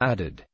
added.